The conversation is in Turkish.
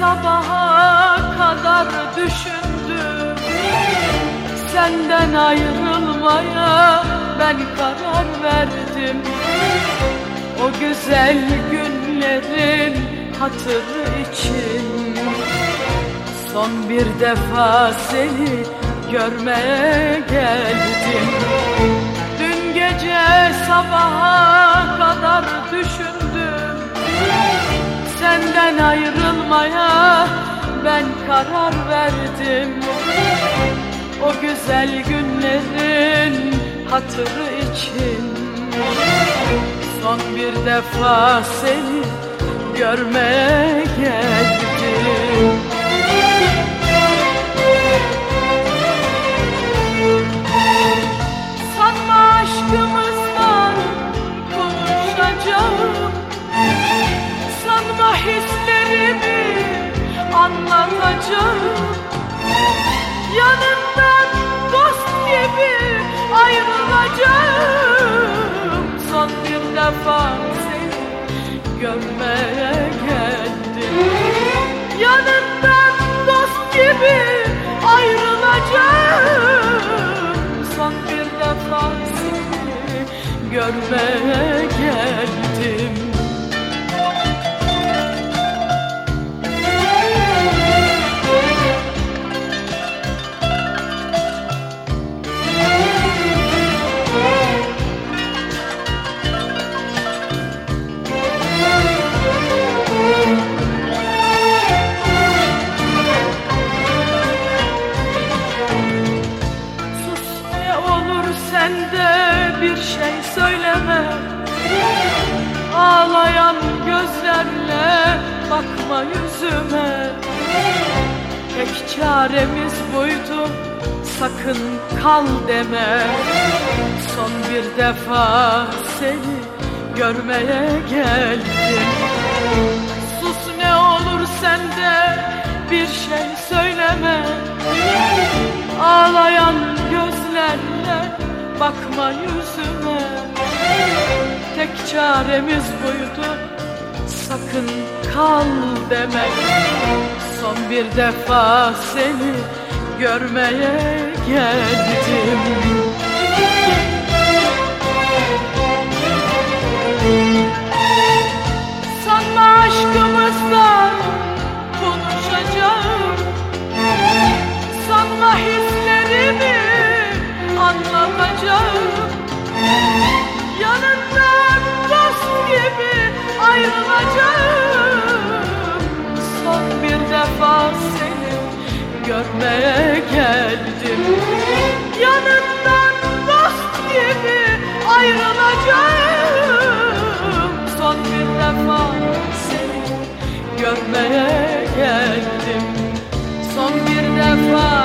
sabaha kadar düşündüm. Senden ayrılmaya ben karar verdim. O güzel günlerin hatırı için. Son bir defa seni görmeye geldim. Dün gece sabaha kadar düşündüm ayrılmaya ben karar verdim. O güzel günlerin hatırı için. Son bir defa seni görmeye anlatacağım Yanından dost gibi ayrılacağım. Son bir defa seni görmeye geldim. Yanından dost gibi ayrılacağım. Son bir defa seni görmeye geldim çaremiz buydu. Sakın kal deme. Son bir defa seni görmeye geldim. Sus ne olur sen de bir şey söyleme. Ağlayan gözlerle bakma yüzüme. Tek çaremiz buydu. Sakın kal demek. Son bir defa seni görmeye geldim görmeye geldim. Yanından dost gibi ayrılacağım. Son bir defa seni görmeye geldim. Son bir defa